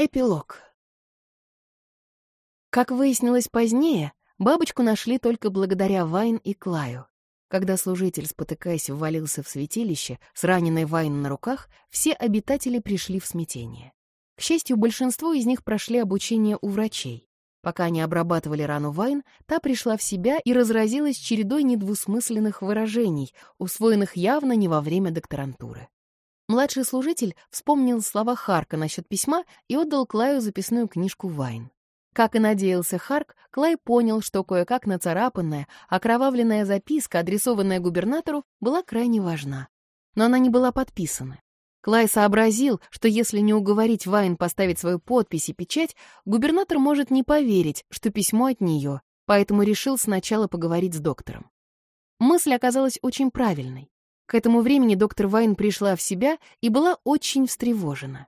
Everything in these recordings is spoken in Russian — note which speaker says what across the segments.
Speaker 1: Эпилог. Как выяснилось позднее, бабочку нашли только благодаря Вайн и Клаю. Когда служитель, спотыкаясь, ввалился в святилище с раненой Вайн на руках, все обитатели пришли в смятение. К счастью, большинство из них прошли обучение у врачей. Пока они обрабатывали рану Вайн, та пришла в себя и разразилась чередой недвусмысленных выражений, усвоенных явно не во время докторантуры. Младший служитель вспомнил слова Харка насчет письма и отдал Клаю записную книжку Вайн. Как и надеялся Харк, Клай понял, что кое-как нацарапанная, окровавленная записка, адресованная губернатору, была крайне важна. Но она не была подписана. Клай сообразил, что если не уговорить Вайн поставить свою подпись и печать, губернатор может не поверить, что письмо от нее, поэтому решил сначала поговорить с доктором. Мысль оказалась очень правильной. К этому времени доктор Вайн пришла в себя и была очень встревожена.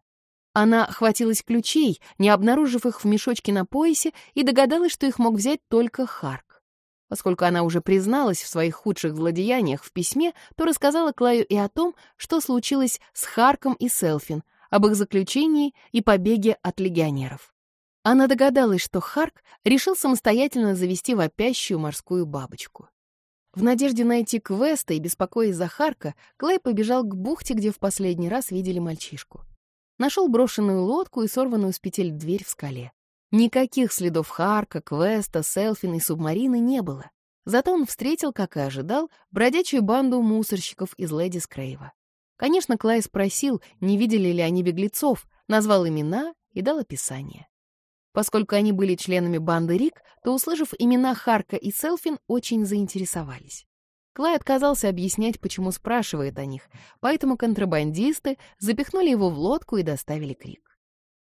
Speaker 1: Она хватилась ключей, не обнаружив их в мешочке на поясе, и догадалась, что их мог взять только Харк. Поскольку она уже призналась в своих худших злодеяниях в письме, то рассказала Клаю и о том, что случилось с Харком и Селфин, об их заключении и побеге от легионеров. Она догадалась, что Харк решил самостоятельно завести вопящую морскую бабочку. В надежде найти Квеста и беспокоясь за Харка, Клей побежал к бухте, где в последний раз видели мальчишку. Нашел брошенную лодку и сорванную с петель дверь в скале. Никаких следов Харка, Квеста, Селфина и субмарины не было. Зато он встретил, как и ожидал, бродячую банду мусорщиков из Леди Скрейва. Конечно, Клай спросил, не видели ли они беглецов, назвал имена и дал описание. Поскольку они были членами банды Рик, то, услышав имена Харка и Селфин, очень заинтересовались. Клай отказался объяснять, почему спрашивает о них, поэтому контрабандисты запихнули его в лодку и доставили Крик.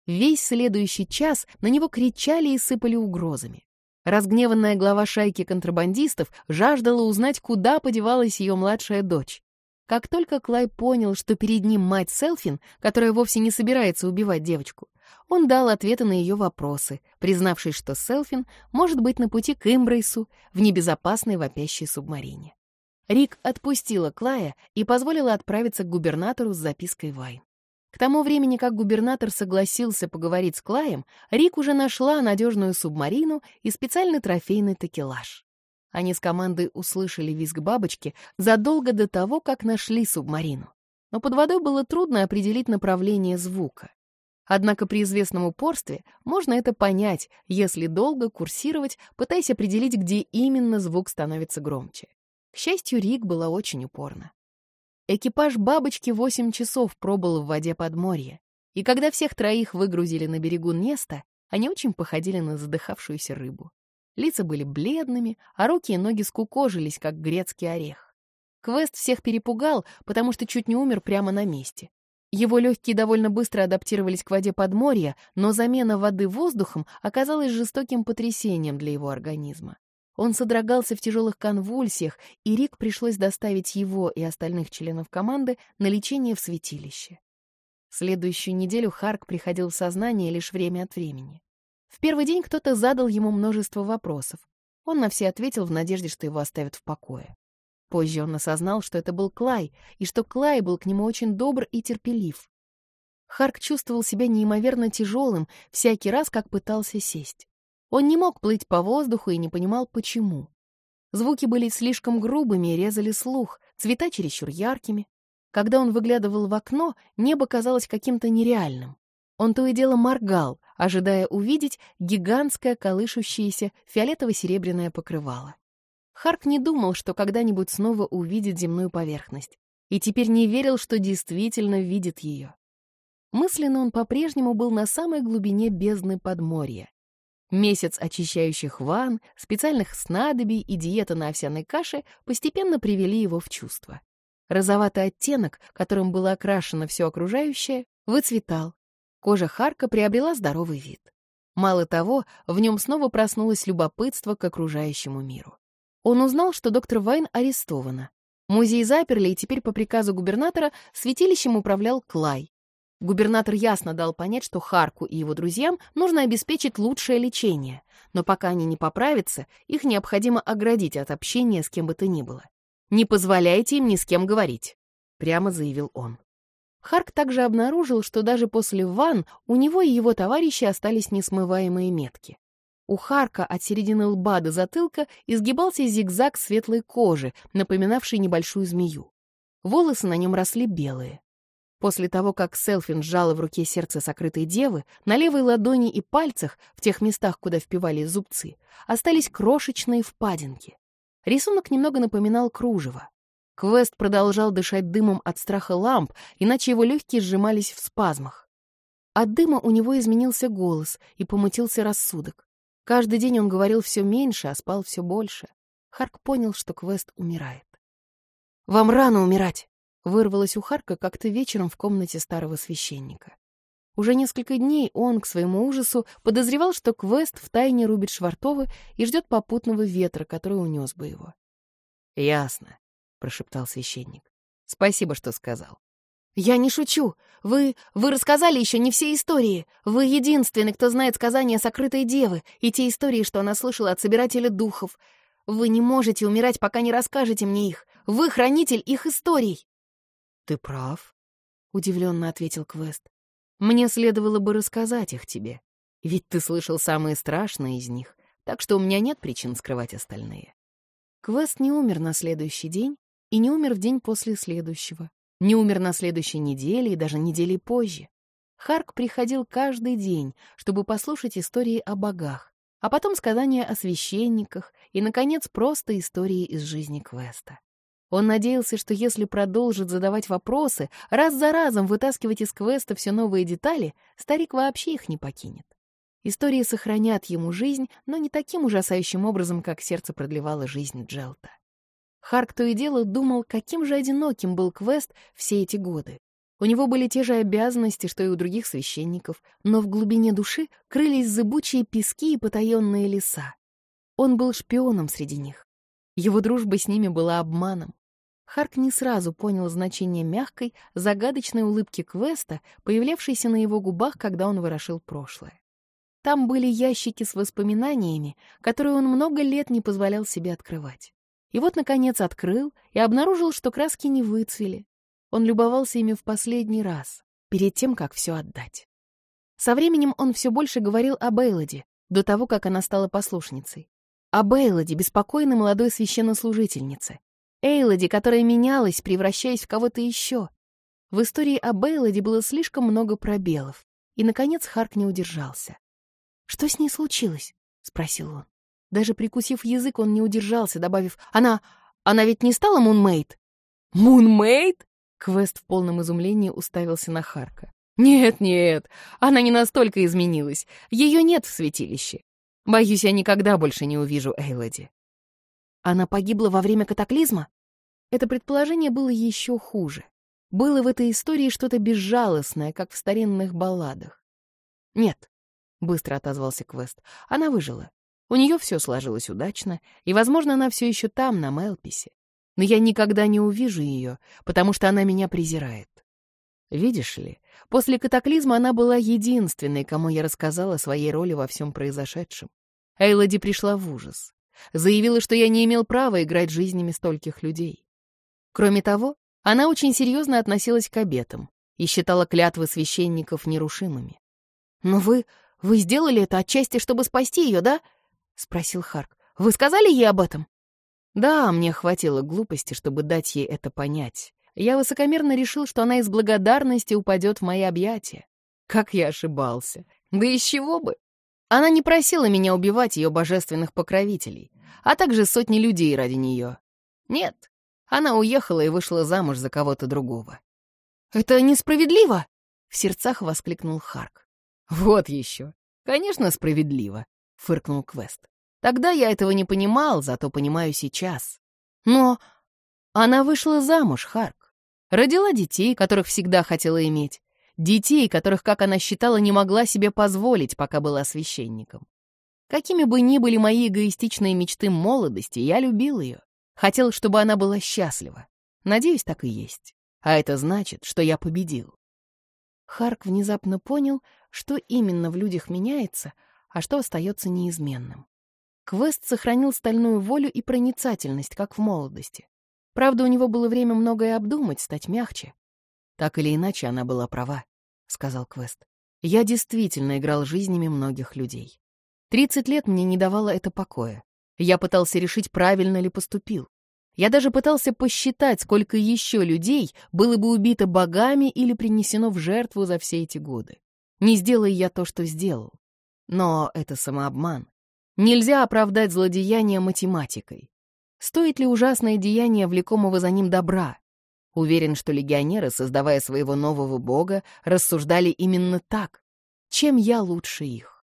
Speaker 1: Весь следующий час на него кричали и сыпали угрозами. Разгневанная глава шайки контрабандистов жаждала узнать, куда подевалась ее младшая дочь. Как только Клай понял, что перед ним мать Селфин, которая вовсе не собирается убивать девочку, он дал ответы на ее вопросы, признавшись, что Селфин может быть на пути к Имбрейсу в небезопасной вопящей субмарине. Рик отпустила Клая и позволила отправиться к губернатору с запиской Вайн. К тому времени, как губернатор согласился поговорить с Клаем, Рик уже нашла надежную субмарину и специальный трофейный такелаж. Они с командой услышали визг бабочки задолго до того, как нашли субмарину. Но под водой было трудно определить направление звука. Однако при известном упорстве можно это понять, если долго курсировать, пытаясь определить, где именно звук становится громче. К счастью, Рик была очень упорна. Экипаж «Бабочки» 8 часов пробыл в воде подморья, и когда всех троих выгрузили на берегу Неста, они очень походили на задыхавшуюся рыбу. Лица были бледными, а руки и ноги скукожились, как грецкий орех. Квест всех перепугал, потому что чуть не умер прямо на месте. Его легкие довольно быстро адаптировались к воде подморья, но замена воды воздухом оказалась жестоким потрясением для его организма. Он содрогался в тяжелых конвульсиях, и Рик пришлось доставить его и остальных членов команды на лечение в святилище. Следующую неделю Харк приходил в сознание лишь время от времени. В первый день кто-то задал ему множество вопросов. Он на все ответил в надежде, что его оставят в покое. Позже он осознал, что это был Клай, и что Клай был к нему очень добр и терпелив. Харк чувствовал себя неимоверно тяжелым всякий раз, как пытался сесть. Он не мог плыть по воздуху и не понимал, почему. Звуки были слишком грубыми и резали слух, цвета чересчур яркими. Когда он выглядывал в окно, небо казалось каким-то нереальным. Он то и дело моргал, ожидая увидеть гигантское колышущееся фиолетово-серебряное покрывало. Харк не думал, что когда-нибудь снова увидит земную поверхность, и теперь не верил, что действительно видит ее. Мысленно он по-прежнему был на самой глубине бездны подморья. Месяц очищающих ванн, специальных снадобий и диета на овсяной каше постепенно привели его в чувство. Розоватый оттенок, которым было окрашено все окружающее, выцветал. Кожа Харка приобрела здоровый вид. Мало того, в нем снова проснулось любопытство к окружающему миру. Он узнал, что доктор Вайн арестована. Музей заперли, и теперь по приказу губернатора святилищем управлял Клай. Губернатор ясно дал понять, что Харку и его друзьям нужно обеспечить лучшее лечение, но пока они не поправятся, их необходимо оградить от общения с кем бы то ни было. «Не позволяйте им ни с кем говорить», — прямо заявил он. Харк также обнаружил, что даже после ван у него и его товарищи остались несмываемые метки. У Харка от середины лба до затылка изгибался зигзаг светлой кожи, напоминавший небольшую змею. Волосы на нем росли белые. После того, как Селфин сжала в руке сердце сокрытой девы, на левой ладони и пальцах, в тех местах, куда впивались зубцы, остались крошечные впадинки. Рисунок немного напоминал кружево. Квест продолжал дышать дымом от страха ламп, иначе его легкие сжимались в спазмах. От дыма у него изменился голос и помутился рассудок. Каждый день он говорил все меньше, а спал все больше. Харк понял, что Квест умирает. «Вам рано умирать!» — вырвалось у Харка как-то вечером в комнате старого священника. Уже несколько дней он, к своему ужасу, подозревал, что Квест втайне рубит Швартовы и ждет попутного ветра, который унес бы его. «Ясно прошептал священник. Спасибо, что сказал. «Я не шучу. Вы... вы рассказали еще не все истории. Вы единственный, кто знает сказания сокрытой девы и те истории, что она слышала от собирателя духов. Вы не можете умирать, пока не расскажете мне их. Вы хранитель их историй». «Ты прав», — удивленно ответил Квест. «Мне следовало бы рассказать их тебе, ведь ты слышал самые страшные из них, так что у меня нет причин скрывать остальные». Квест не умер на следующий день, и не умер в день после следующего, не умер на следующей неделе и даже недели позже. Харк приходил каждый день, чтобы послушать истории о богах, а потом сказания о священниках и, наконец, просто истории из жизни Квеста. Он надеялся, что если продолжит задавать вопросы, раз за разом вытаскивать из Квеста все новые детали, старик вообще их не покинет. Истории сохранят ему жизнь, но не таким ужасающим образом, как сердце продлевало жизнь Джелта. Харк то и дело думал, каким же одиноким был Квест все эти годы. У него были те же обязанности, что и у других священников, но в глубине души крылись зыбучие пески и потаенные леса. Он был шпионом среди них. Его дружба с ними была обманом. Харк не сразу понял значение мягкой, загадочной улыбки Квеста, появлявшейся на его губах, когда он ворошил прошлое. Там были ящики с воспоминаниями, которые он много лет не позволял себе открывать. И вот, наконец, открыл и обнаружил, что краски не выцвели. Он любовался ими в последний раз, перед тем, как все отдать. Со временем он все больше говорил о Бейлоде, до того, как она стала послушницей. О Бейлоде, беспокойной молодой священнослужительнице. Эйлоде, которая менялась, превращаясь в кого-то еще. В истории о Бейлоде было слишком много пробелов, и, наконец, Харк не удержался. «Что с ней случилось?» — спросил он. Даже прикусив язык, он не удержался, добавив «Она... она ведь не стала Мунмейд?» «Мунмейд?» Квест в полном изумлении уставился на Харка. «Нет, нет, она не настолько изменилась. Ее нет в святилище. Боюсь, я никогда больше не увижу Эйлади». «Она погибла во время катаклизма?» Это предположение было еще хуже. Было в этой истории что-то безжалостное, как в старинных балладах. «Нет», — быстро отозвался Квест, — «она выжила. У нее все сложилось удачно, и, возможно, она все еще там, на Мелписе. Но я никогда не увижу ее, потому что она меня презирает. Видишь ли, после катаклизма она была единственной, кому я рассказала о своей роли во всем произошедшем. Эйлади пришла в ужас. Заявила, что я не имел права играть жизнями стольких людей. Кроме того, она очень серьезно относилась к обетам и считала клятвы священников нерушимыми. «Но вы... вы сделали это отчасти, чтобы спасти ее, да?» — спросил Харк. «Вы сказали ей об этом?» «Да, мне хватило глупости, чтобы дать ей это понять. Я высокомерно решил, что она из благодарности упадет в мои объятия. Как я ошибался. Да из чего бы? Она не просила меня убивать ее божественных покровителей, а также сотни людей ради нее. Нет, она уехала и вышла замуж за кого-то другого. «Это несправедливо!» — в сердцах воскликнул Харк. «Вот еще. Конечно, справедливо фыркнул Квест. Тогда я этого не понимал, зато понимаю сейчас. Но она вышла замуж, Харк. Родила детей, которых всегда хотела иметь. Детей, которых, как она считала, не могла себе позволить, пока была священником. Какими бы ни были мои эгоистичные мечты молодости, я любил ее. Хотел, чтобы она была счастлива. Надеюсь, так и есть. А это значит, что я победил. Харк внезапно понял, что именно в людях меняется, а что остается неизменным. Квест сохранил стальную волю и проницательность, как в молодости. Правда, у него было время многое обдумать, стать мягче. Так или иначе, она была права, — сказал Квест. Я действительно играл жизнями многих людей. Тридцать лет мне не давало это покоя. Я пытался решить, правильно ли поступил. Я даже пытался посчитать, сколько еще людей было бы убито богами или принесено в жертву за все эти годы. Не сделая я то, что сделал. Но это самообман. Нельзя оправдать злодеяние математикой. Стоит ли ужасное деяние влекомого за ним добра? Уверен, что легионеры, создавая своего нового бога, рассуждали именно так. Чем я лучше их?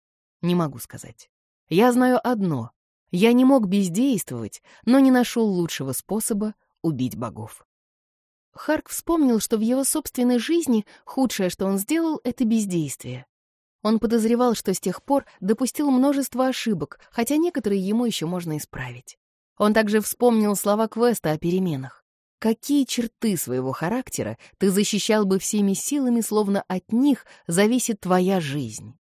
Speaker 1: Не могу сказать. Я знаю одно. Я не мог бездействовать, но не нашел лучшего способа убить богов. Харк вспомнил, что в его собственной жизни худшее, что он сделал, — это бездействие. Он подозревал, что с тех пор допустил множество ошибок, хотя некоторые ему еще можно исправить. Он также вспомнил слова Квеста о переменах. Какие черты своего характера ты защищал бы всеми силами, словно от них зависит твоя жизнь?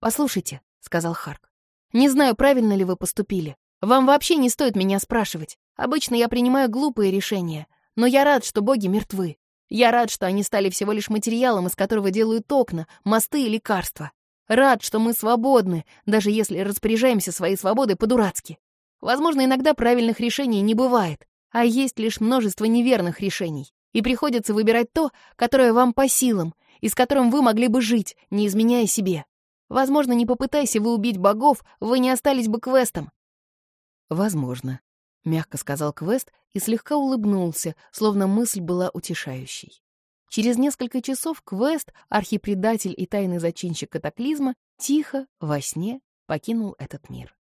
Speaker 1: «Послушайте», — сказал Харк, — «не знаю, правильно ли вы поступили. Вам вообще не стоит меня спрашивать. Обычно я принимаю глупые решения, но я рад, что боги мертвы. Я рад, что они стали всего лишь материалом, из которого делают окна, мосты и лекарства. Рад, что мы свободны, даже если распоряжаемся своей свободой по-дурацки. Возможно, иногда правильных решений не бывает, а есть лишь множество неверных решений, и приходится выбирать то, которое вам по силам, и с которым вы могли бы жить, не изменяя себе. Возможно, не попытайся вы убить богов, вы не остались бы квестом. Возможно, — мягко сказал Квест и слегка улыбнулся, словно мысль была утешающей. Через несколько часов Квест, архипредатель и тайный зачинщик катаклизма, тихо, во сне, покинул этот мир.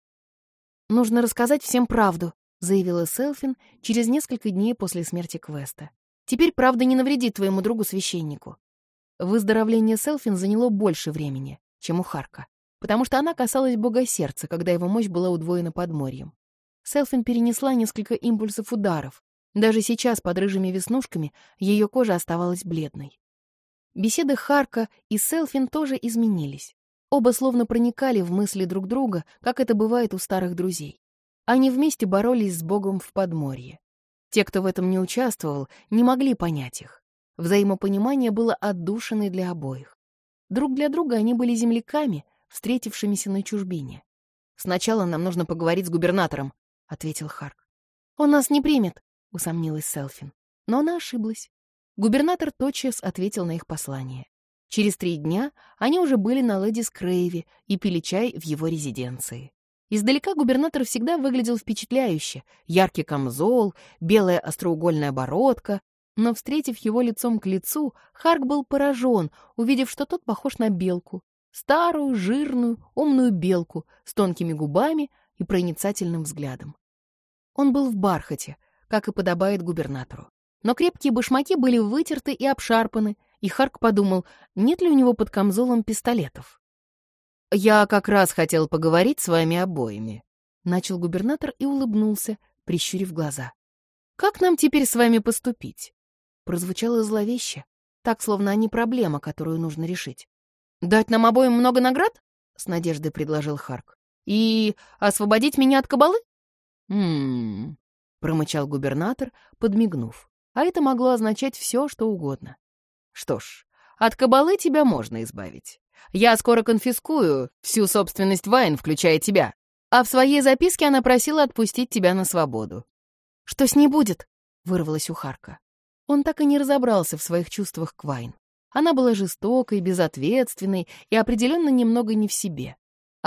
Speaker 1: «Нужно рассказать всем правду», — заявила Селфин через несколько дней после смерти Квеста. «Теперь правда не навредит твоему другу-священнику». Выздоровление Селфин заняло больше времени, чем у Харка, потому что она касалась бога сердца, когда его мощь была удвоена подморьем. Селфин перенесла несколько импульсов ударов. Даже сейчас под рыжими веснушками ее кожа оставалась бледной. Беседы Харка и Селфин тоже изменились. Оба словно проникали в мысли друг друга, как это бывает у старых друзей. Они вместе боролись с Богом в подморье. Те, кто в этом не участвовал, не могли понять их. Взаимопонимание было отдушиной для обоих. Друг для друга они были земляками, встретившимися на чужбине. «Сначала нам нужно поговорить с губернатором», — ответил Харк. «Он нас не примет», — усомнилась Селфин. Но она ошиблась. Губернатор тотчас ответил на их послание. Через три дня они уже были на леди Скрейве и пили чай в его резиденции. Издалека губернатор всегда выглядел впечатляюще. Яркий камзол, белая остроугольная бородка. Но, встретив его лицом к лицу, Харк был поражен, увидев, что тот похож на белку. Старую, жирную, умную белку с тонкими губами и проницательным взглядом. Он был в бархате, как и подобает губернатору. Но крепкие башмаки были вытерты и обшарпаны, и Харк подумал, нет ли у него под камзолом пистолетов. «Я как раз хотел поговорить с вами обоими», — начал губернатор и улыбнулся, прищурив глаза. «Как нам теперь с вами поступить?» Прозвучало зловеще, так, словно они проблема, которую нужно решить. «Дать нам обоим много наград?» — с надеждой предложил Харк. И освободить меня от кабалы? «М-м-м», промычал губернатор, подмигнув. А это могло означать все, что угодно. «Что ж, от кабалы тебя можно избавить. Я скоро конфискую всю собственность Вайн, включая тебя. А в своей записке она просила отпустить тебя на свободу». «Что с ней будет?» — вырвалась у Харка. Он так и не разобрался в своих чувствах к Вайн. Она была жестокой, безответственной и определенно немного не в себе.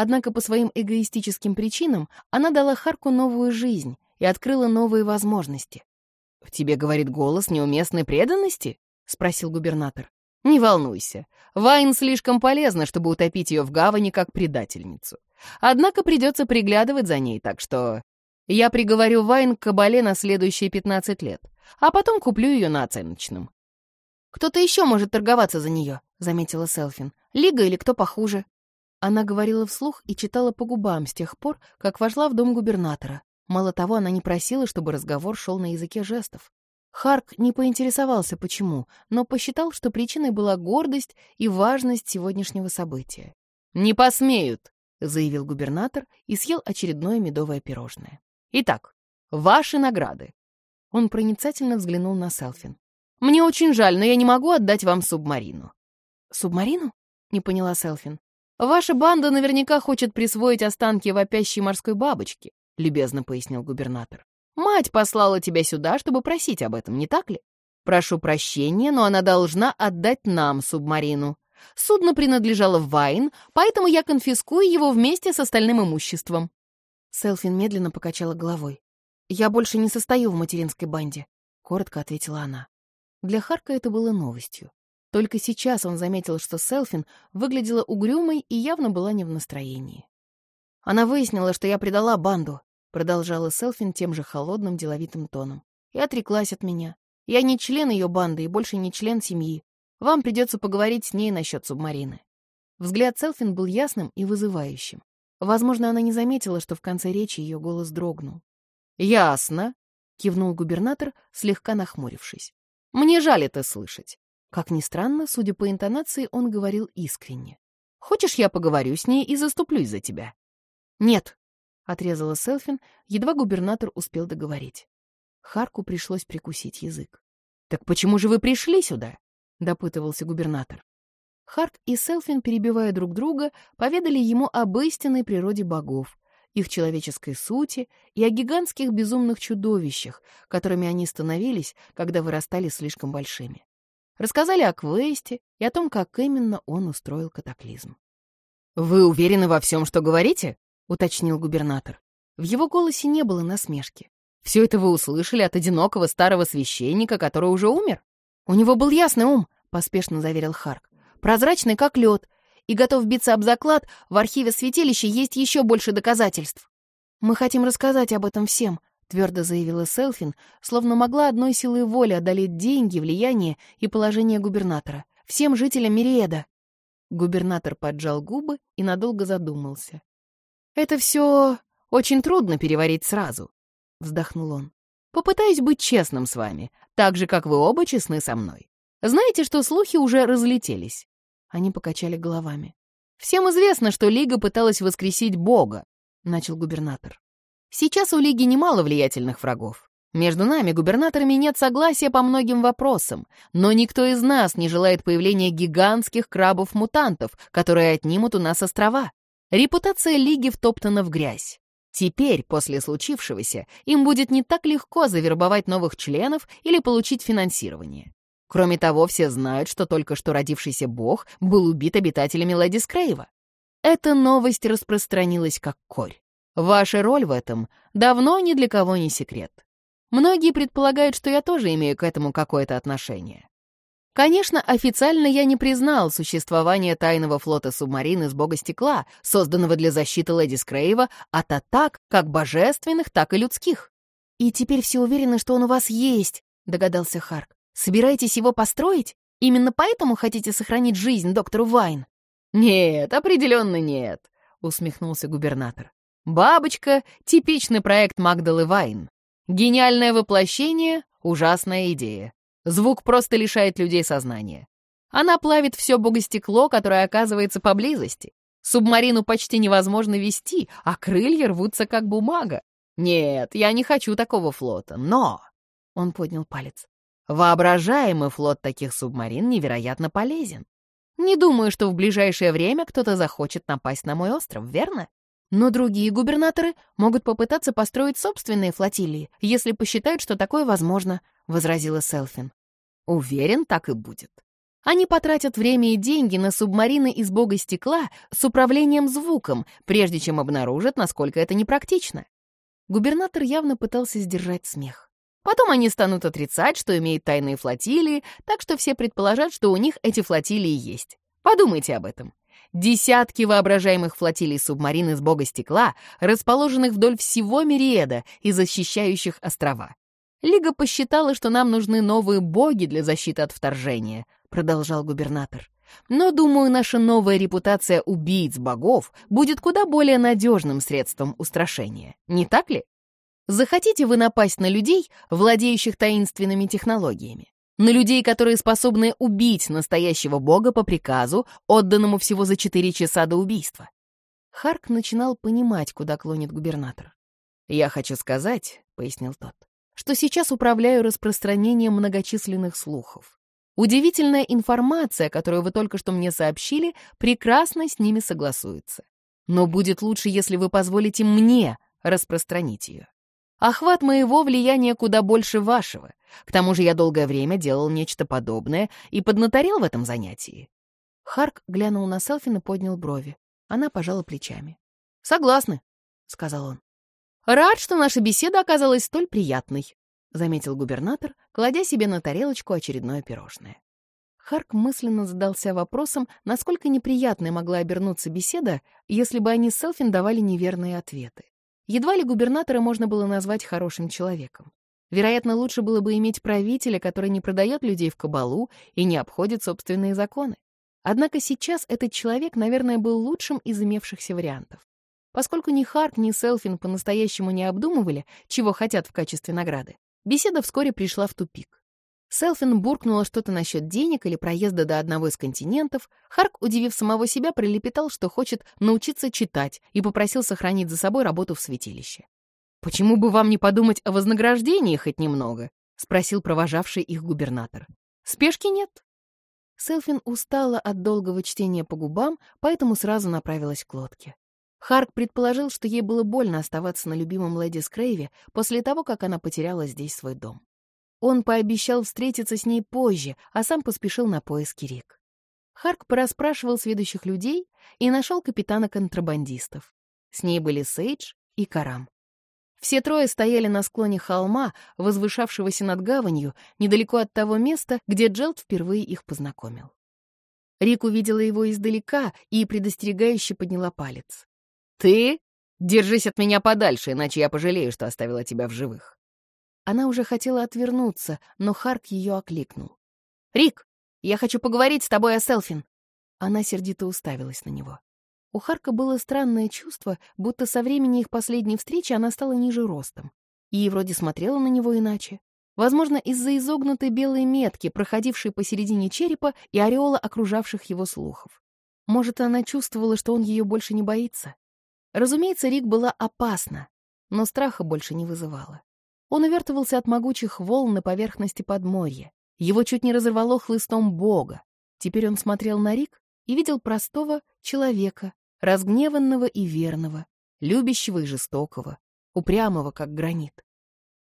Speaker 1: Однако по своим эгоистическим причинам она дала Харку новую жизнь и открыла новые возможности. «В тебе, — говорит голос, — неуместной преданности?» — спросил губернатор. «Не волнуйся. Вайн слишком полезна, чтобы утопить ее в гавани как предательницу. Однако придется приглядывать за ней, так что я приговорю Вайн к кабале на следующие 15 лет, а потом куплю ее на оценочном». «Кто-то еще может торговаться за нее», — заметила Селфин. «Лига или кто похуже?» Она говорила вслух и читала по губам с тех пор, как вошла в дом губернатора. Мало того, она не просила, чтобы разговор шел на языке жестов. Харк не поинтересовался, почему, но посчитал, что причиной была гордость и важность сегодняшнего события. «Не посмеют!» — заявил губернатор и съел очередное медовое пирожное. «Итак, ваши награды!» Он проницательно взглянул на Селфин. Мне очень жаль, но я не могу отдать вам субмарину».
Speaker 2: «Субмарину?» — не поняла Селфин.
Speaker 1: «Ваша банда наверняка хочет присвоить останки вопящей морской бабочки», — любезно пояснил губернатор. «Мать послала тебя сюда, чтобы просить об этом, не так ли? Прошу прощения, но она должна отдать нам субмарину. Судно принадлежало Вайн, поэтому я конфискую его вместе с остальным имуществом».
Speaker 2: Селфин медленно покачала головой. «Я больше не состою в материнской банде», — коротко ответила она. Для Харка это было новостью. Только сейчас он заметил, что Селфин выглядела угрюмой и явно была не в настроении. «Она выяснила, что я предала банду», — продолжала Селфин тем же холодным деловитым тоном. «И отреклась от меня. Я не член ее банды и больше не член семьи. Вам придется поговорить с ней насчет субмарины». Взгляд Селфин был ясным и вызывающим. Возможно, она не заметила, что в конце речи ее голос дрогнул.
Speaker 1: «Ясно», — кивнул губернатор, слегка нахмурившись. Мне жаль это слышать.
Speaker 2: Как ни странно, судя по интонации, он говорил искренне.
Speaker 1: Хочешь, я поговорю с ней и заступлюсь за тебя?
Speaker 2: Нет, — отрезала Селфин, едва губернатор успел договорить. Харку пришлось прикусить язык.
Speaker 1: «Так почему же вы пришли сюда?» — допытывался губернатор.
Speaker 2: Харк и Селфин, перебивая друг друга, поведали ему об истинной природе богов, их человеческой сути и о гигантских безумных чудовищах, которыми они становились, когда вырастали слишком большими. Рассказали о квесте и о том, как именно он устроил катаклизм.
Speaker 1: «Вы уверены во всем, что говорите?»
Speaker 2: — уточнил губернатор. В его голосе не было насмешки.
Speaker 1: «Все это вы услышали от одинокого старого священника, который уже умер?»
Speaker 2: «У него был ясный ум», — поспешно заверил Харк. «Прозрачный, как лед, и готов биться об заклад, в архиве святилища есть еще больше доказательств. «Мы хотим рассказать об этом всем», — твердо заявила Селфин, словно могла одной силой воли одолеть деньги, влияние и положение губернатора. «Всем жителям Мириеда». Губернатор поджал губы и надолго задумался.
Speaker 1: «Это все очень трудно переварить сразу», — вздохнул он. «Попытаюсь быть честным с вами, так же, как вы оба честны со мной. Знаете, что слухи уже разлетелись.
Speaker 2: Они покачали головами.
Speaker 1: «Всем известно, что Лига пыталась воскресить Бога», — начал губернатор. «Сейчас у Лиги немало влиятельных врагов. Между нами, губернаторами, нет согласия по многим вопросам, но никто из нас не желает появления гигантских крабов-мутантов, которые отнимут у нас острова. Репутация Лиги втоптана в грязь. Теперь, после случившегося, им будет не так легко завербовать новых членов или получить финансирование. Кроме того, все знают, что только что родившийся бог был убит обитателями Леди Скрейва. Эта новость распространилась как корь. Ваша роль в этом давно ни для кого не секрет. Многие предполагают, что я тоже имею к этому какое-то отношение. Конечно, официально я не признал существование тайного флота субмарин из бога стекла, созданного для защиты Леди Скрейва от атак как божественных, так и людских.
Speaker 2: «И теперь все уверены, что он у вас есть», — догадался Харк. Собираетесь его построить? Именно поэтому хотите сохранить жизнь доктору Вайн?»
Speaker 1: «Нет, определенно нет», — усмехнулся губернатор. «Бабочка — типичный проект Магдалы Вайн. Гениальное воплощение — ужасная идея. Звук просто лишает людей сознания. Она плавит все богостекло, которое оказывается поблизости. Субмарину почти невозможно вести, а крылья рвутся как бумага. Нет, я не хочу такого флота, но...» Он поднял палец. Воображаемый флот таких субмарин невероятно полезен. Не думаю, что в ближайшее время кто-то захочет напасть на мой остров, верно?
Speaker 2: Но другие губернаторы могут попытаться построить собственные флотилии, если посчитают, что такое возможно, — возразила Селфин.
Speaker 1: Уверен, так и будет. Они потратят время и деньги на субмарины из бога стекла с управлением звуком, прежде чем обнаружат, насколько это непрактично.
Speaker 2: Губернатор явно пытался сдержать смех.
Speaker 1: Потом они станут отрицать, что имеют тайные флотилии, так что все предположат, что у них эти флотилии есть. Подумайте об этом. Десятки воображаемых флотилий субмарин из бога стекла, расположенных вдоль всего Мириеда и защищающих острова. Лига посчитала, что нам нужны новые боги для защиты от вторжения, продолжал губернатор. Но, думаю, наша новая репутация убийц богов будет куда более надежным средством устрашения. Не так ли? Захотите вы напасть на людей, владеющих таинственными технологиями? На людей, которые способны убить настоящего бога по приказу, отданному всего за четыре часа до убийства?
Speaker 2: Харк начинал понимать, куда клонит губернатор.
Speaker 1: «Я хочу сказать», — пояснил тот, что сейчас управляю распространением многочисленных слухов. Удивительная информация, которую вы только что мне сообщили, прекрасно с ними согласуется. Но будет лучше, если вы позволите мне распространить ее. Охват моего влияния куда больше вашего. К тому же я долгое время делал нечто подобное и поднаторел в этом занятии. Харк глянул на Селфин и поднял брови. Она пожала плечами. «Согласны», — сказал он. «Рад, что наша беседа оказалась столь приятной», — заметил губернатор, кладя себе на тарелочку очередное пирожное. Харк мысленно задался вопросом, насколько неприятной могла обернуться беседа, если бы они с Селфин давали неверные ответы. Едва ли губернатора можно было назвать хорошим человеком. Вероятно, лучше было бы иметь правителя, который не продает людей в кабалу и не обходит собственные законы. Однако сейчас этот человек, наверное, был лучшим из имевшихся вариантов. Поскольку ни Харк, ни Селфин по-настоящему не обдумывали, чего хотят в качестве награды, беседа вскоре пришла в тупик. Селфин буркнула что-то насчет денег или проезда до одного из континентов. Харк, удивив самого себя, пролепетал, что хочет научиться читать и попросил сохранить за собой работу в святилище. «Почему бы вам не подумать о вознаграждении хоть немного?» — спросил провожавший их губернатор. «Спешки нет». Селфин устала от долгого чтения по губам, поэтому сразу направилась к лодке. Харк предположил, что ей было больно оставаться на любимом леди Скрейве после того, как она потеряла здесь свой дом. Он пообещал встретиться с ней позже, а сам поспешил на поиски Рик. Харк порасспрашивал сведущих людей и нашел капитана контрабандистов. С ней были Сейдж и Карам. Все трое стояли на склоне холма, возвышавшегося над гаванью, недалеко от того места, где Джелд впервые их познакомил. Рик увидела его издалека и предостерегающе подняла палец. «Ты? Держись от меня подальше, иначе я пожалею, что оставила тебя в живых». Она уже хотела отвернуться, но Харк ее окликнул. «Рик, я хочу поговорить с тобой о Селфин!» Она сердито уставилась на него. У Харка было странное чувство, будто со времени их последней встречи она стала ниже ростом. И вроде смотрела на него иначе. Возможно, из-за изогнутой белой метки, проходившей посередине черепа и ореола окружавших его слухов. Может, она чувствовала, что он ее больше не боится? Разумеется, Рик была опасна, но страха больше не вызывала. Он увертывался от могучих волн на поверхности подморья. Его чуть не разорвало хлыстом бога. Теперь он смотрел на Рик и видел простого человека, разгневанного и верного, любящего и жестокого, упрямого, как гранит.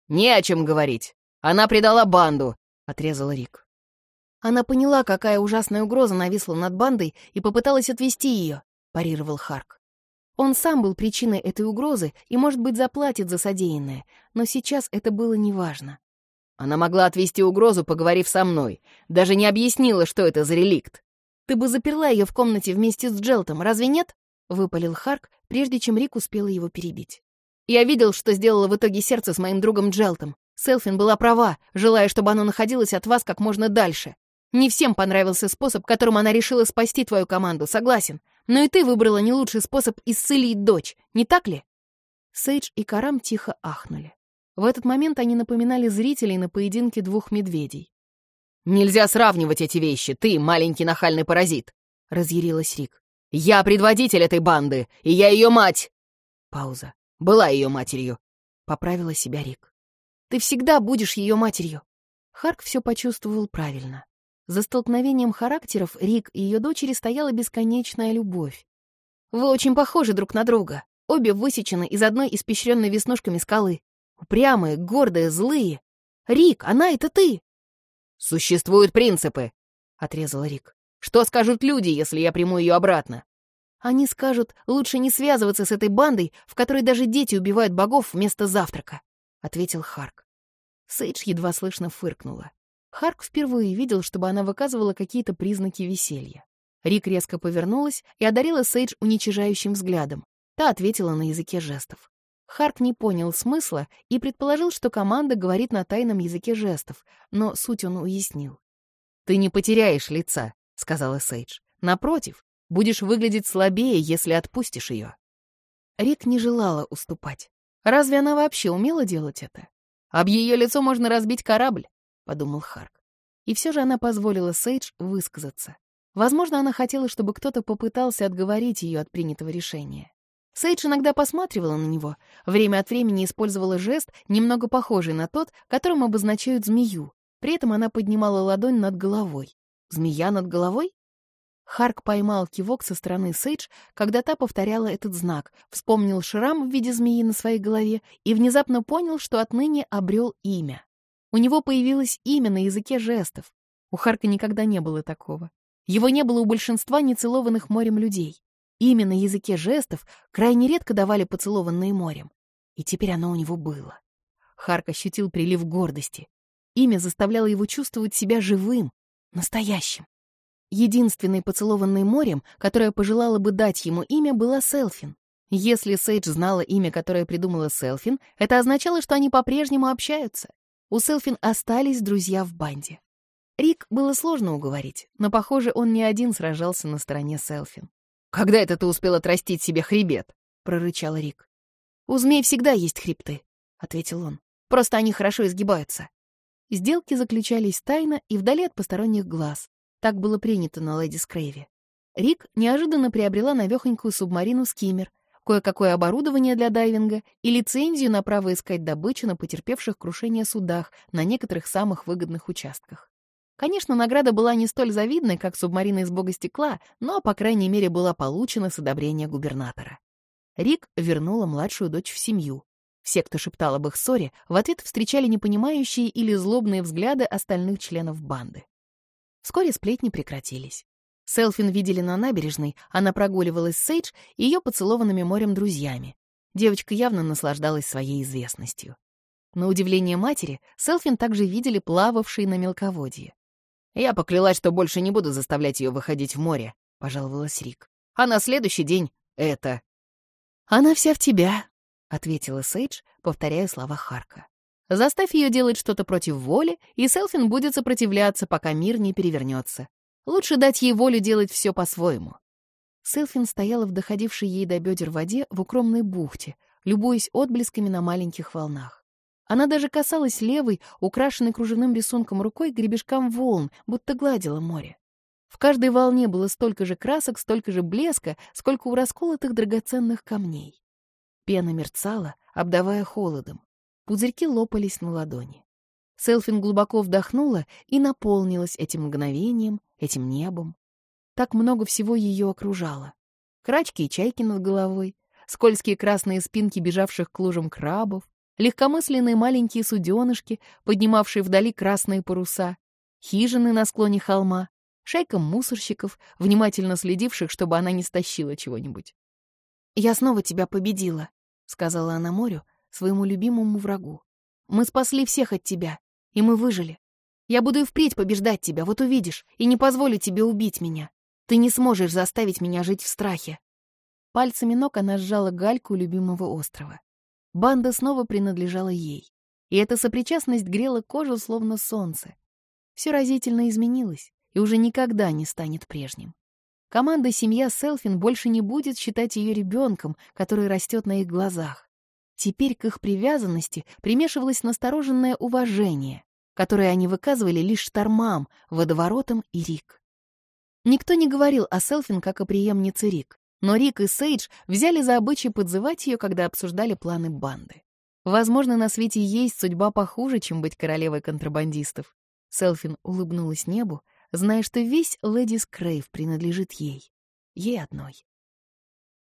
Speaker 1: «Не о чем говорить. Она предала банду», — отрезал Рик. Она поняла, какая ужасная угроза нависла над бандой и попыталась отвести ее, парировал Харк. Он сам был причиной этой угрозы и, может быть, заплатит за содеянное, но сейчас это было неважно. Она могла отвести угрозу, поговорив со мной. Даже не объяснила, что это за реликт. «Ты бы заперла ее в комнате вместе с Джелтом, разве нет?» — выпалил Харк, прежде чем Рик успела его перебить. «Я видел, что сделала в итоге сердце с моим другом Джелтом. Селфин была права, желая, чтобы оно находилось от вас как можно дальше. Не всем понравился способ, которым она решила спасти твою команду, согласен. Но и ты выбрала не лучший способ исцелить дочь, не так ли?» Сейдж и Карам тихо ахнули. В этот момент они напоминали зрителей на поединке двух медведей. «Нельзя сравнивать эти вещи, ты, маленький нахальный паразит!» — разъярилась Рик. «Я предводитель этой банды, и я ее мать!» Пауза. «Была ее матерью», — поправила себя Рик. «Ты всегда будешь ее матерью!» Харк все почувствовал правильно. За столкновением характеров Рик и ее дочери стояла бесконечная любовь. «Вы очень похожи друг на друга. Обе высечены из одной испещренной веснушками скалы. Упрямые, гордые, злые. Рик, она — это ты!» «Существуют принципы», — отрезал Рик. «Что скажут люди, если я приму ее обратно?» «Они скажут, лучше не связываться с этой бандой, в которой даже дети убивают богов вместо завтрака», — ответил Харк. Сейдж едва слышно фыркнула. Харк впервые видел, чтобы она выказывала какие-то признаки веселья. Рик резко повернулась и одарила Сейдж уничижающим взглядом. Та ответила на языке жестов. Харк не понял смысла и предположил, что команда говорит на тайном языке жестов, но суть он уяснил. «Ты не потеряешь лица», — сказала Сейдж. «Напротив, будешь выглядеть слабее, если отпустишь ее». Рик не желала уступать. Разве она вообще умела делать это? Об ее лицо можно разбить корабль подумал Харк. И все же она позволила Сейдж высказаться. Возможно, она хотела, чтобы кто-то попытался отговорить ее от принятого решения.
Speaker 2: Сейдж иногда посматривала на него, время от времени использовала жест, немного похожий на тот, которым обозначают змею. При этом она поднимала ладонь над головой. Змея над головой? Харк поймал кивок со стороны Сейдж, когда та повторяла этот знак, вспомнил шрам в виде змеи на своей голове и внезапно понял, что отныне обрел имя. У него появилось имя на языке жестов. У Харка никогда не было такого. Его не было у большинства нецелованных морем людей. Имя на языке жестов крайне редко давали поцелованные морем. И теперь оно у него было. Харк ощутил прилив гордости. Имя заставляло его чувствовать себя живым, настоящим. Единственной поцелованной морем, которая пожелала бы дать ему имя, была Селфин. Если Сейдж знала имя, которое придумала Селфин, это означало, что они по-прежнему общаются. У Селфин остались друзья в банде. Рик было сложно уговорить, но, похоже, он не один сражался на стороне Селфин.
Speaker 1: «Когда это ты успел отрастить себе хребет?»
Speaker 2: — прорычал Рик. «У змей всегда есть хребты», — ответил он. «Просто они хорошо изгибаются». Сделки заключались тайно и вдали от посторонних глаз. Так было принято на Леди Скрейве. Рик неожиданно приобрела навехонькую субмарину «Скиммер», кое-какое оборудование для дайвинга и лицензию на право искать добычу на потерпевших крушение судах на некоторых самых выгодных участках. Конечно, награда была не столь завидной, как субмарина из бога стекла, но, по крайней мере, была получена с одобрения губернатора. Рик вернула младшую дочь в семью. Все, кто шептал об их ссоре, в ответ встречали непонимающие или злобные взгляды остальных членов банды. Вскоре сплетни прекратились. Селфин видели на набережной, она прогуливалась с Сейдж и ее поцелованными морем друзьями. Девочка явно наслаждалась своей известностью. На удивление матери, Селфин также видели плававшие на мелководье.
Speaker 1: «Я поклялась, что больше не буду заставлять ее выходить в море», — пожаловалась Рик. «А на следующий день это...»
Speaker 2: «Она вся в тебя», — ответила Сейдж, повторяя слова Харка. Заставь ее делать что-то против воли, и Селфин будет сопротивляться, пока мир не перевернется. Лучше дать ей волю делать все по-своему. Селфин стояла в доходившей ей до бедер воде в укромной бухте, любуясь отблесками на маленьких волнах. Она даже касалась левой, украшенной кружевным рисунком рукой, гребешкам волн, будто гладила море. В каждой волне было столько же красок, столько же блеска, сколько у расколотых драгоценных камней. Пена мерцала, обдавая холодом. Пузырьки лопались на ладони. Селфин глубоко вдохнула и наполнилась этим мгновением, этим небом. Так много всего ее окружало. Крачки и чайки над головой, скользкие красные спинки бежавших к лужам крабов, легкомысленные маленькие суденышки, поднимавшие вдали красные паруса, хижины на склоне холма, шайка мусорщиков, внимательно следивших, чтобы она не стащила чего-нибудь. «Я снова тебя победила», — сказала она морю, своему любимому врагу. Мы спасли всех от тебя, и мы выжили. Я буду и впредь побеждать тебя, вот увидишь, и не позволю тебе убить меня. Ты не сможешь заставить меня жить в страхе». Пальцами ног она сжала гальку любимого острова. Банда снова принадлежала ей. И эта сопричастность грела кожу, словно солнце. Все разительно изменилось и уже никогда не станет прежним. Команда семья Селфин больше не будет считать ее ребенком, который растет на их глазах. Теперь к их привязанности примешивалось настороженное уважение, которое они выказывали лишь штормам, водоворотом и Рик. Никто не говорил о Селфин как о преемнице Рик, но Рик и Сейдж взяли за обычай подзывать ее, когда обсуждали планы банды. Возможно, на свете есть судьба похуже, чем быть королевой контрабандистов. Селфин улыбнулась небу, зная, что весь Лэдис Крейв принадлежит ей. Ей одной.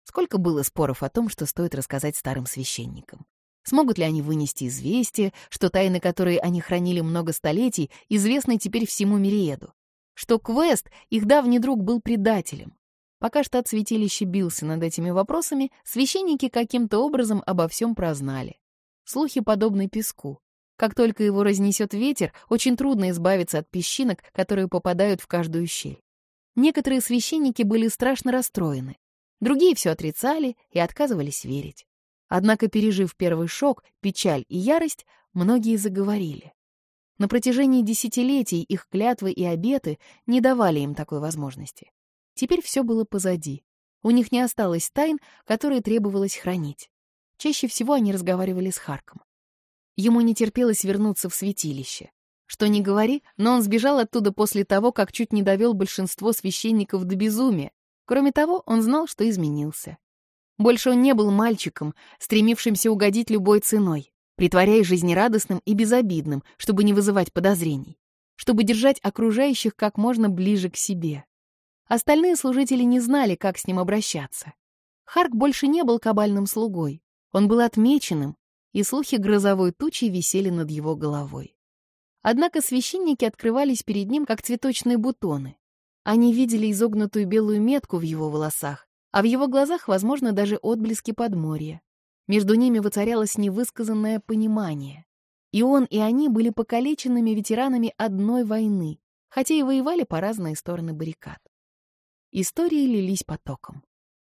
Speaker 2: Сколько было споров о том, что стоит рассказать старым священникам. Смогут ли они вынести известие, что тайны, которые они хранили много столетий, известны теперь всему Мириеду? Что Квест, их давний друг, был предателем? Пока штат святилища бился над этими вопросами, священники каким-то образом обо всем прознали. Слухи подобны песку. Как только его разнесет ветер, очень трудно избавиться от песчинок, которые попадают в каждую щель. Некоторые священники были страшно расстроены. Другие все отрицали и отказывались верить. Однако, пережив первый шок, печаль и ярость, многие заговорили. На протяжении десятилетий их клятвы и обеты не давали им такой возможности. Теперь все было позади. У них не осталось тайн, которые требовалось хранить. Чаще всего они разговаривали с Харком. Ему не терпелось вернуться в святилище. Что ни говори, но он сбежал оттуда после того, как чуть не довел большинство священников до безумия, Кроме того, он знал, что изменился.
Speaker 1: Больше он не был мальчиком, стремившимся угодить любой ценой, притворяясь жизнерадостным и безобидным, чтобы не вызывать подозрений, чтобы держать окружающих как можно ближе к себе. Остальные служители не знали, как с ним обращаться. Харк больше не был кабальным слугой. Он был отмеченным, и слухи грозовой тучи висели над его головой. Однако священники открывались перед ним, как цветочные бутоны. Они видели изогнутую белую метку в его волосах, а в его глазах, возможно, даже отблески подморья. Между ними воцарялось невысказанное понимание. И он, и они были покалеченными ветеранами одной войны, хотя и воевали по разные стороны баррикад. Истории лились потоком.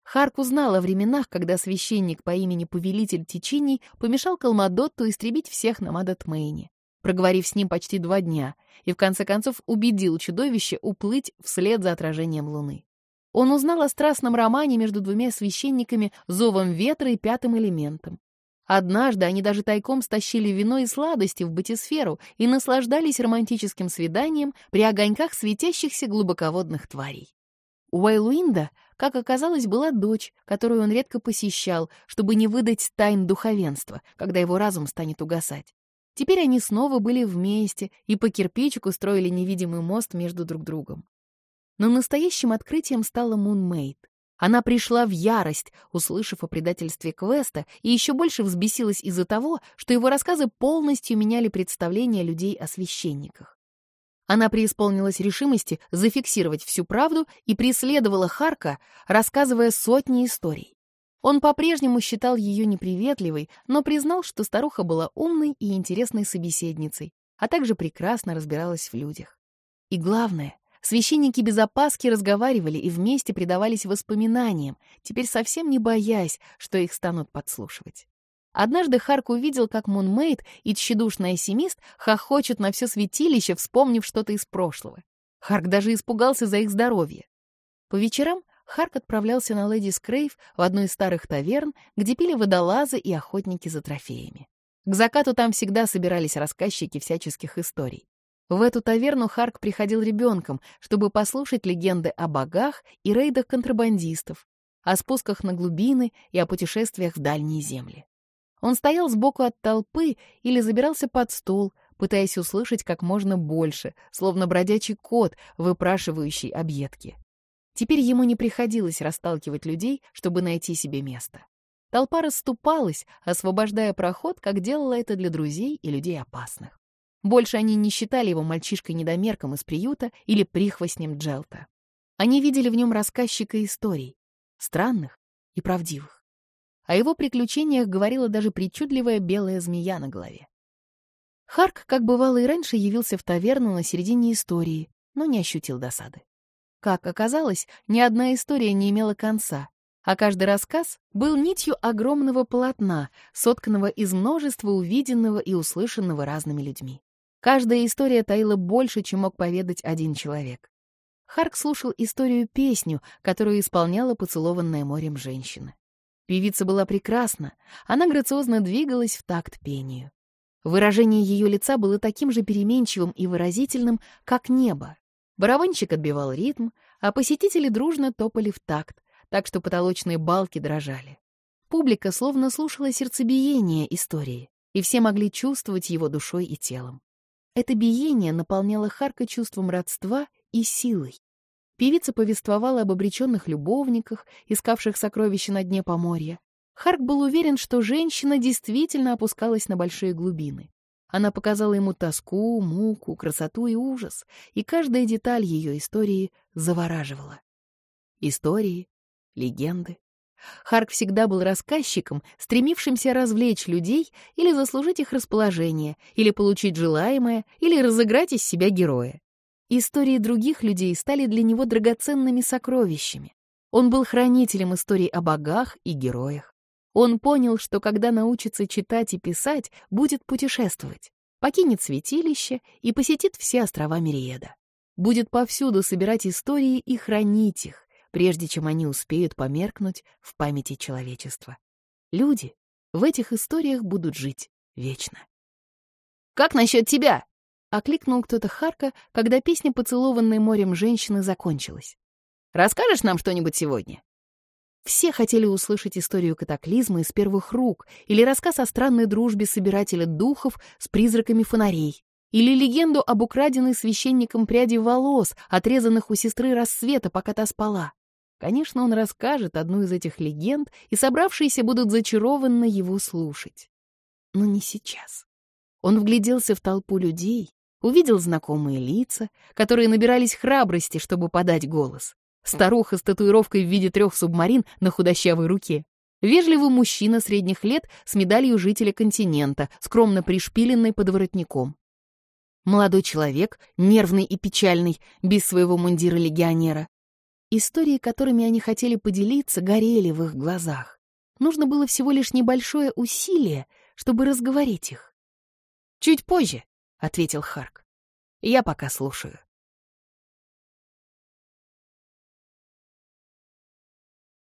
Speaker 1: Харк узнал о временах, когда священник по имени Повелитель Течений помешал Калмадотту истребить всех на Мадатмейне, проговорив с ним почти два дня, и в конце концов убедил чудовище уплыть вслед за отражением луны. Он узнал о страстном романе между двумя священниками «Зовом ветра» и «Пятым элементом». Однажды они даже тайком стащили вино и сладости в батисферу и наслаждались романтическим свиданием при огоньках светящихся глубоководных тварей. У Уайлуинда как оказалось, была дочь, которую он редко посещал, чтобы не выдать тайн духовенства, когда его разум станет угасать. Теперь они снова были вместе и по кирпичику строили невидимый мост между друг другом. Но настоящим открытием стала Мунмейд. Она пришла в ярость, услышав о предательстве Квеста, и еще больше взбесилась из-за того, что его рассказы полностью меняли представление людей о священниках. Она преисполнилась решимости зафиксировать всю правду и преследовала Харка, рассказывая сотни историй. Он по-прежнему считал ее неприветливой, но признал, что старуха была умной и интересной собеседницей, а также прекрасно разбиралась в людях. И главное, священники без опаски разговаривали и вместе предавались воспоминаниям, теперь совсем не боясь, что их станут подслушивать. Однажды Харк увидел, как Мунмейд и тщедушный семист хохочут на все святилище, вспомнив что-то из прошлого. Харк даже испугался за их здоровье. По вечерам Харк отправлялся на Леди Скрейв в одну из старых таверн, где пили водолазы и охотники за трофеями. К закату там всегда собирались рассказчики всяческих историй. В эту таверну Харк приходил ребенком, чтобы послушать легенды о богах и рейдах контрабандистов, о спусках на глубины и о путешествиях в дальние земли. Он стоял сбоку от толпы или забирался под стол, пытаясь услышать как можно больше, словно бродячий кот, выпрашивающий объедки. Теперь ему не приходилось расталкивать людей, чтобы найти себе место. Толпа расступалась, освобождая проход, как делала это для друзей и людей опасных. Больше они не считали его мальчишкой-недомерком из приюта или прихвостнем Джелта. Они видели в нем рассказчика историй, странных и правдивых. О его приключениях говорила даже причудливая белая змея на голове. Харк, как бывало и раньше, явился в таверну на середине истории, но не ощутил досады. Как оказалось, ни одна история не имела конца, а каждый рассказ был нитью огромного полотна, сотканного из множества увиденного и услышанного разными людьми. Каждая история таила больше, чем мог поведать один человек. Харк слушал историю-песню, которую исполняла поцелованная морем женщина. Певица была прекрасна, она грациозно двигалась в такт пению. Выражение ее лица было таким же переменчивым и выразительным, как небо. Барабанщик отбивал ритм, а посетители дружно топали в такт, так что потолочные балки дрожали. Публика словно слушала сердцебиение истории, и все могли чувствовать его душой и телом. Это биение наполняло Харка чувством родства и силой. Певица повествовала об обреченных любовниках, искавших сокровища на дне поморья. Харк был уверен, что женщина действительно опускалась на большие глубины. Она показала ему тоску, муку, красоту и ужас, и каждая деталь ее истории завораживала. Истории, легенды. Харк всегда был рассказчиком, стремившимся развлечь людей или заслужить их расположение, или получить желаемое, или разыграть из себя героя. Истории других людей стали для него драгоценными сокровищами. Он был хранителем историй о богах и героях. Он понял, что когда научится читать и писать, будет путешествовать, покинет святилище и посетит все острова Мириеда. Будет повсюду собирать истории и хранить их, прежде чем они успеют померкнуть в памяти человечества. Люди в этих историях будут жить вечно. «Как насчет тебя?» Окликнул кто-то Харка, когда песня, поцелованной морем женщины, закончилась. «Расскажешь нам что-нибудь сегодня?» Все хотели услышать историю катаклизма из первых рук или рассказ о странной дружбе собирателя духов с призраками фонарей, или легенду об украденной священником пряди волос, отрезанных у сестры рассвета, пока та спала. Конечно, он расскажет одну из этих легенд, и собравшиеся будут зачарованно его слушать. Но не сейчас. Он вгляделся в толпу людей, увидел знакомые лица, которые набирались храбрости, чтобы подать голос. Старуха с татуировкой в виде трех субмарин на худощавой руке. Вежливый мужчина средних лет с медалью жителя континента, скромно пришпиленной под воротником. Молодой человек, нервный и печальный, без своего мундира легионера. Истории, которыми они хотели поделиться, горели в их глазах. Нужно было всего лишь небольшое усилие, чтобы разговорить их. «Чуть позже», — ответил Харк. «Я пока слушаю».